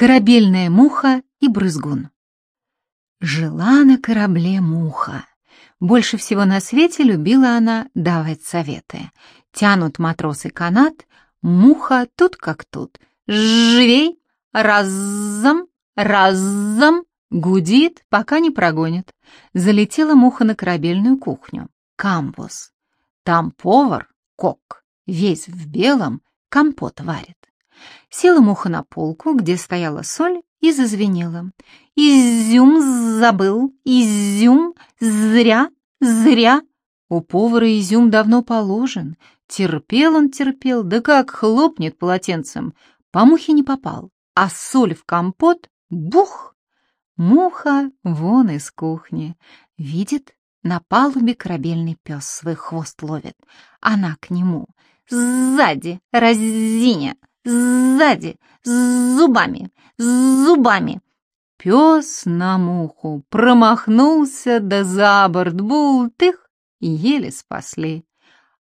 Корабельная муха и брызгун. Жила на корабле муха. Больше всего на свете любила она давать советы. Тянут матросы канат, муха тут как тут. Живей, разом, разом, гудит, пока не прогонит. Залетела муха на корабельную кухню. Камбус. Там повар, кок, весь в белом, компот варит. Села муха на полку, где стояла соль, и зазвенела. «Изюм забыл! Изюм! Зря! Зря!» У повара изюм давно положен. Терпел он, терпел, да как хлопнет полотенцем. По мухе не попал, а соль в компот — бух! Муха вон из кухни. Видит, на палубе корабельный пес свой хвост ловит. Она к нему. Сзади, разиня, сзади, с зубами, с зубами. Пес на муху промахнулся, да за борт бултых, еле спасли.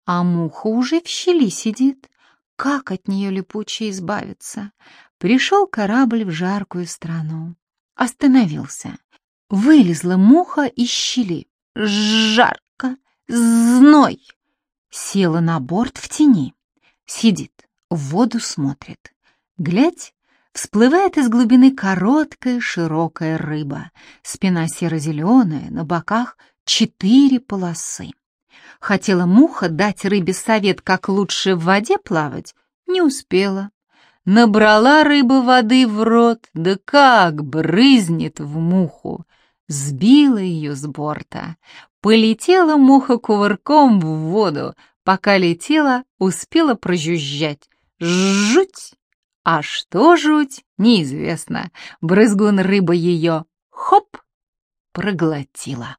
А муха уже в щели сидит. Как от нее липуче избавиться? Пришел корабль в жаркую страну. Остановился. Вылезла муха из щели. Жарко, зной. Села на борт в тени. Сидит в воду смотрит. Глядь, всплывает из глубины короткая широкая рыба, спина серо-зеленая, на боках четыре полосы. Хотела муха дать рыбе совет, как лучше в воде плавать, не успела. Набрала рыба воды в рот, да как брызнет в муху. Сбила ее с борта. Полетела муха кувырком в воду, пока летела, успела прожужжать. Жуть! А что жуть, неизвестно. Брызгун рыба ее, хоп, проглотила.